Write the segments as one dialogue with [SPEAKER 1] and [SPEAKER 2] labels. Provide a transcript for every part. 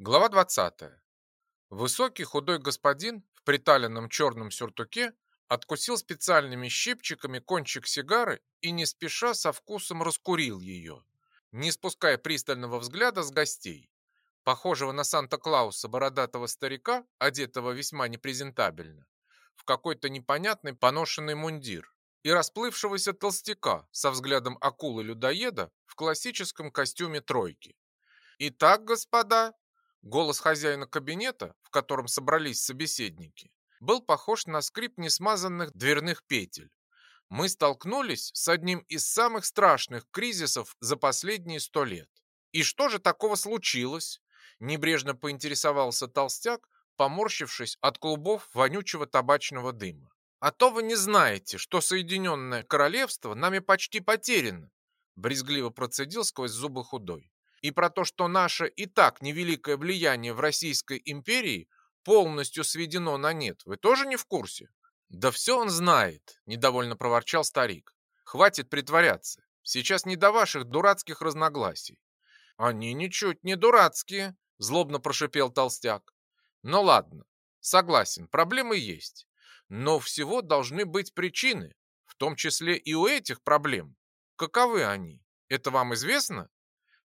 [SPEAKER 1] Глава 20. Высокий худой господин в приталенном черном сюртуке откусил специальными щипчиками кончик сигары и не спеша со вкусом раскурил ее, не спуская пристального взгляда с гостей. Похожего на Санта-Клауса бородатого старика, одетого весьма непрезентабельно, в какой-то непонятный поношенный мундир, и расплывшегося толстяка со взглядом акулы-людоеда в классическом костюме тройки. «Итак, господа, Голос хозяина кабинета, в котором собрались собеседники, был похож на скрип несмазанных дверных петель. Мы столкнулись с одним из самых страшных кризисов за последние сто лет. И что же такого случилось? Небрежно поинтересовался толстяк, поморщившись от клубов вонючего табачного дыма. А то вы не знаете, что Соединенное Королевство нами почти потеряно, брезгливо процедил сквозь зубы худой и про то, что наше и так невеликое влияние в Российской империи полностью сведено на нет, вы тоже не в курсе? Да все он знает, недовольно проворчал старик. Хватит притворяться. Сейчас не до ваших дурацких разногласий. Они ничуть не дурацкие, злобно прошипел толстяк. Ну ладно, согласен, проблемы есть. Но всего должны быть причины, в том числе и у этих проблем. Каковы они? Это вам известно?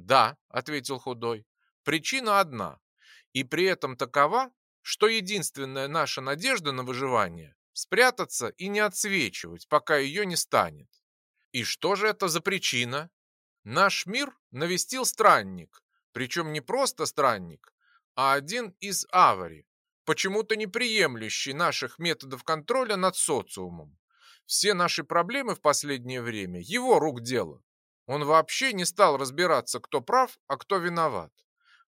[SPEAKER 1] «Да», — ответил худой, — «причина одна, и при этом такова, что единственная наша надежда на выживание — спрятаться и не отсвечивать, пока ее не станет». «И что же это за причина?» «Наш мир навестил странник, причем не просто странник, а один из авари, почему-то не приемлющий наших методов контроля над социумом. Все наши проблемы в последнее время – его рук дело. Он вообще не стал разбираться, кто прав, а кто виноват,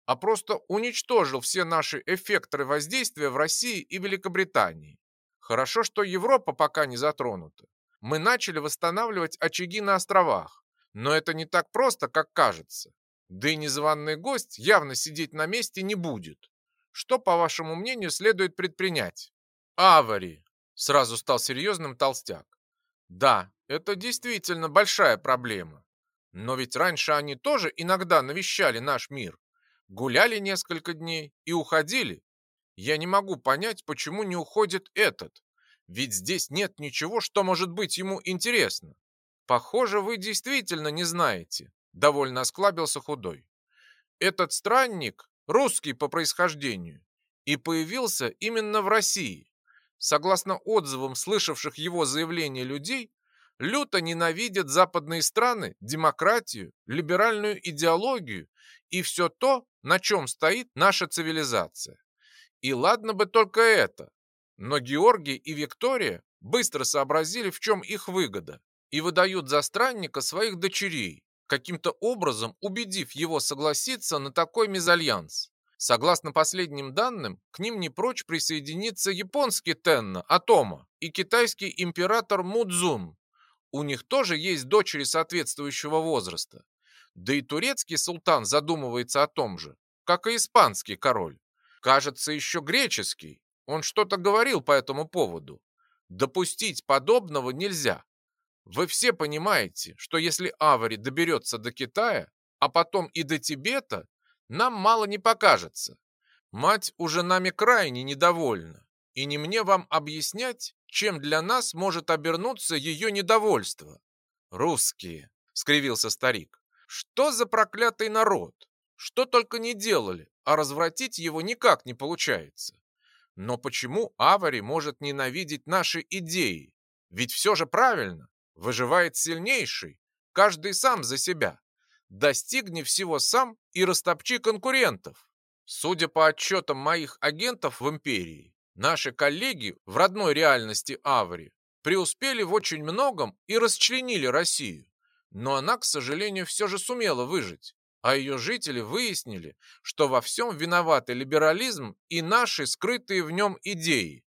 [SPEAKER 1] а просто уничтожил все наши эффекторы воздействия в России и Великобритании. Хорошо, что Европа пока не затронута. Мы начали восстанавливать очаги на островах, но это не так просто, как кажется. Да и незваный гость явно сидеть на месте не будет. Что, по вашему мнению, следует предпринять? Авари, сразу стал серьезным толстяк. Да, это действительно большая проблема. Но ведь раньше они тоже иногда навещали наш мир, гуляли несколько дней и уходили. Я не могу понять, почему не уходит этот, ведь здесь нет ничего, что может быть ему интересно. Похоже, вы действительно не знаете, довольно осклабился худой. Этот странник русский по происхождению и появился именно в России. Согласно отзывам слышавших его заявления людей, люто ненавидят западные страны, демократию, либеральную идеологию и все то, на чем стоит наша цивилизация. И ладно бы только это, но Георгий и Виктория быстро сообразили, в чем их выгода, и выдают за странника своих дочерей, каким-то образом убедив его согласиться на такой мезальянс. Согласно последним данным, к ним не прочь присоединиться японский Тенна, Атома, и китайский император Мудзун, у них тоже есть дочери соответствующего возраста. Да и турецкий султан задумывается о том же, как и испанский король. Кажется, еще греческий. Он что-то говорил по этому поводу. Допустить подобного нельзя. Вы все понимаете, что если Авари доберется до Китая, а потом и до Тибета, нам мало не покажется. Мать уже нами крайне недовольна, и не мне вам объяснять, чем для нас может обернуться ее недовольство. «Русские», — скривился старик, — «что за проклятый народ? Что только не делали, а развратить его никак не получается. Но почему Авари может ненавидеть наши идеи? Ведь все же правильно, выживает сильнейший, каждый сам за себя. Достигни всего сам и растопчи конкурентов. Судя по отчетам моих агентов в империи, Наши коллеги в родной реальности Аври преуспели в очень многом и расчленили Россию. Но она, к сожалению, все же сумела выжить. А ее жители выяснили, что во всем виноваты либерализм и наши скрытые в нем идеи,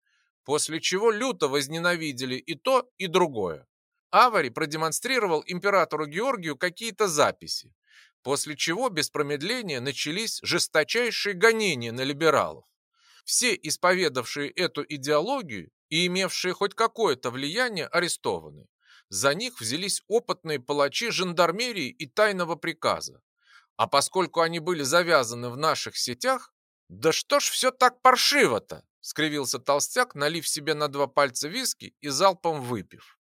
[SPEAKER 1] после чего люто возненавидели и то, и другое. Авари продемонстрировал императору Георгию какие-то записи, после чего без промедления начались жесточайшие гонения на либералов. Все исповедавшие эту идеологию и имевшие хоть какое-то влияние арестованы. За них взялись опытные палачи жандармерии и тайного приказа. А поскольку они были завязаны в наших сетях, да что ж все так паршиво-то? скривился толстяк, налив себе на два пальца виски и залпом выпив.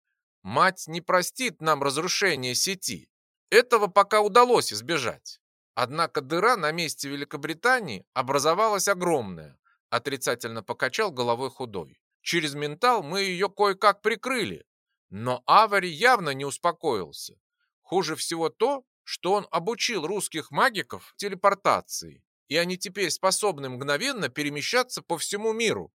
[SPEAKER 1] Мать не простит нам разрушения сети. Этого пока удалось избежать. Однако дыра на месте Великобритании образовалась огромная, отрицательно покачал головой худой. Через ментал мы ее кое-как прикрыли, но Авари явно не успокоился. Хуже всего то, что он обучил русских магиков телепортации, и они теперь способны мгновенно перемещаться по всему миру.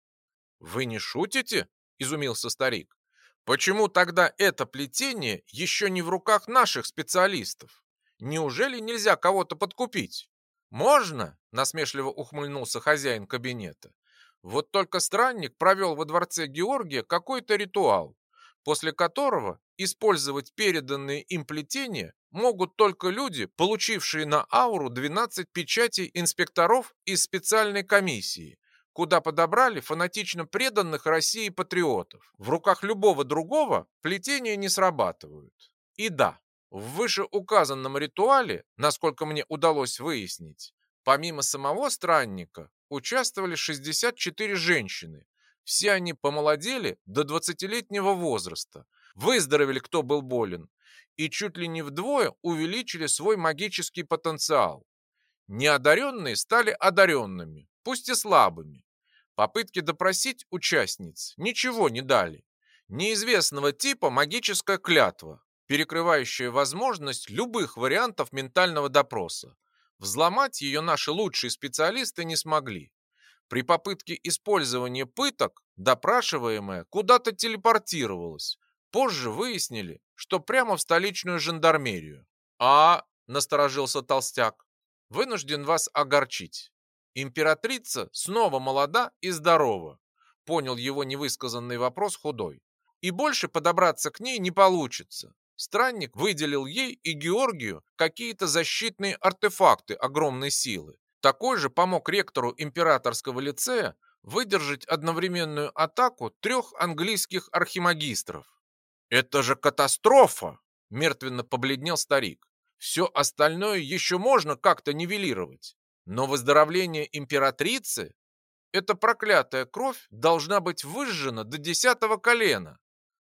[SPEAKER 1] «Вы не шутите?» – изумился старик. «Почему тогда это плетение еще не в руках наших специалистов? Неужели нельзя кого-то подкупить?» «Можно?» – насмешливо ухмыльнулся хозяин кабинета. «Вот только странник провел во дворце Георгия какой-то ритуал, после которого использовать переданные им плетения могут только люди, получившие на ауру 12 печатей инспекторов из специальной комиссии, куда подобрали фанатично преданных России патриотов. В руках любого другого плетения не срабатывают. И да, в вышеуказанном ритуале, насколько мне удалось выяснить, помимо самого странника, участвовали 64 женщины. Все они помолодели до 20-летнего возраста, выздоровели, кто был болен, и чуть ли не вдвое увеличили свой магический потенциал. Неодаренные стали одаренными, пусть и слабыми. Попытки допросить участниц ничего не дали. Неизвестного типа магическая клятва, перекрывающая возможность любых вариантов ментального допроса. Взломать ее наши лучшие специалисты не смогли. При попытке использования пыток допрашиваемая куда-то телепортировалась, Позже выяснили, что прямо в столичную жандармерию. А, насторожился толстяк, вынужден вас огорчить. Императрица снова молода и здорова. Понял его невысказанный вопрос худой. И больше подобраться к ней не получится. Странник выделил ей и Георгию какие-то защитные артефакты огромной силы. Такой же помог ректору императорского лицея выдержать одновременную атаку трех английских архимагистров. «Это же катастрофа!» – мертвенно побледнел старик. «Все остальное еще можно как-то нивелировать, но выздоровление императрицы эта проклятая кровь должна быть выжжена до десятого колена.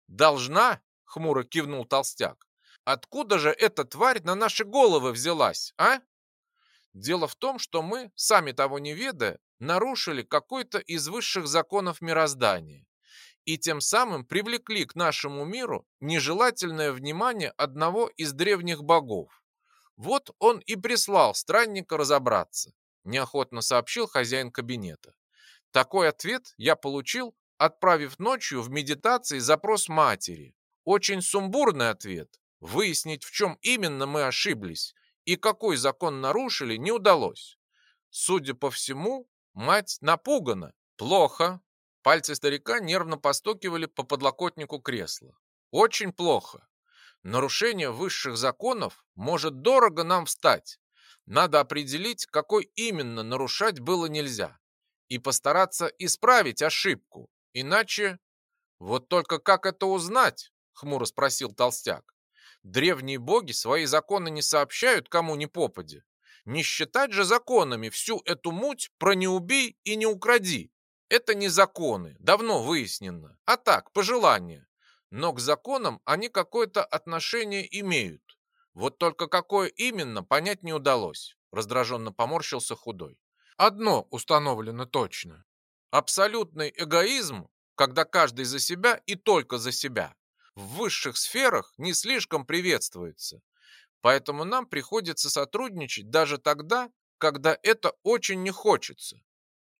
[SPEAKER 1] Должна, хмуро кивнул толстяк. Откуда же эта тварь на наши головы взялась, а? Дело в том, что мы, сами того не ведая, нарушили какой-то из высших законов мироздания и тем самым привлекли к нашему миру нежелательное внимание одного из древних богов. Вот он и прислал странника разобраться, неохотно сообщил хозяин кабинета. Такой ответ я получил, отправив ночью в медитации запрос матери. Очень сумбурный ответ. Выяснить, в чем именно мы ошиблись и какой закон нарушили, не удалось. Судя по всему, мать напугана. Плохо, Пальцы старика нервно постукивали по подлокотнику кресла. Очень плохо. Нарушение высших законов может дорого нам встать. Надо определить, какой именно нарушать было нельзя. И постараться исправить ошибку. Иначе... Вот только как это узнать? Хмуро спросил толстяк. Древние боги свои законы не сообщают кому ни попади. Не считать же законами всю эту муть про не убей и не укради. Это не законы, давно выяснено, а так, пожелания. Но к законам они какое-то отношение имеют. Вот только какое именно, понять не удалось. Раздраженно поморщился худой. Одно установлено точно. Абсолютный эгоизм, когда каждый за себя и только за себя, в высших сферах не слишком приветствуется. Поэтому нам приходится сотрудничать даже тогда, когда это очень не хочется.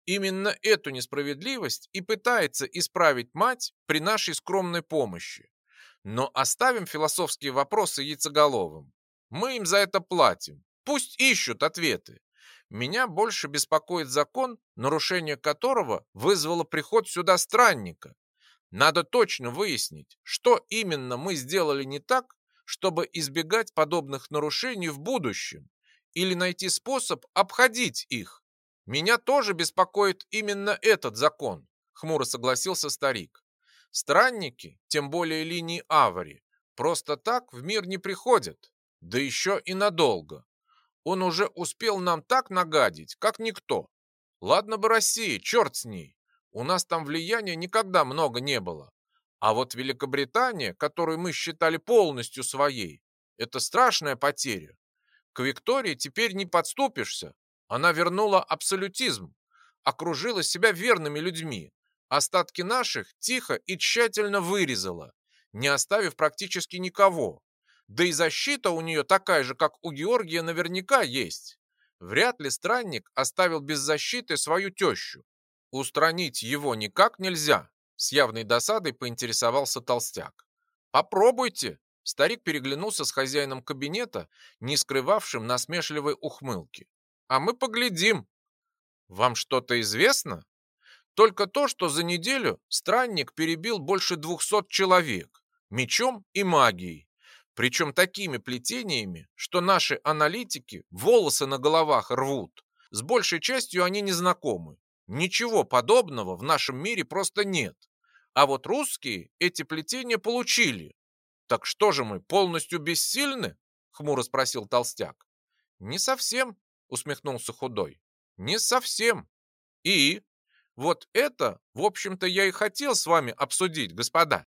[SPEAKER 1] Именно эту несправедливость и пытается исправить мать при нашей скромной помощи. Но оставим философские вопросы яйцеголовым. Мы им за это платим. Пусть ищут ответы. Меня больше беспокоит закон, нарушение которого вызвало приход сюда странника. Надо точно выяснить, что именно мы сделали не так, чтобы избегать подобных нарушений в будущем, или найти способ обходить их. Меня тоже беспокоит именно этот закон, хмуро согласился старик. Странники, тем более линии Авари, просто так в мир не приходят, да еще и надолго. Он уже успел нам так нагадить, как никто. Ладно бы Россия, черт с ней. У нас там влияния никогда много не было. А вот Великобритания, которую мы считали полностью своей, это страшная потеря. К Виктории теперь не подступишься. Она вернула абсолютизм, окружила себя верными людьми. Остатки наших тихо и тщательно вырезала, не оставив практически никого. Да и защита у нее такая же, как у Георгия, наверняка есть. Вряд ли странник оставил без защиты свою тещу. Устранить его никак нельзя, с явной досадой поинтересовался толстяк. Попробуйте, Старик переглянулся с хозяином кабинета, не скрывавшим насмешливой ухмылки. «А мы поглядим. Вам что-то известно?» «Только то, что за неделю странник перебил больше двухсот человек, мечом и магией, причем такими плетениями, что наши аналитики волосы на головах рвут. С большей частью они не знакомы. Ничего подобного в нашем мире просто нет. А вот русские эти плетения получили, «Так что же мы, полностью бессильны?» — хмуро спросил толстяк. «Не совсем», — усмехнулся худой. «Не совсем. И вот это, в общем-то, я и хотел с вами обсудить, господа.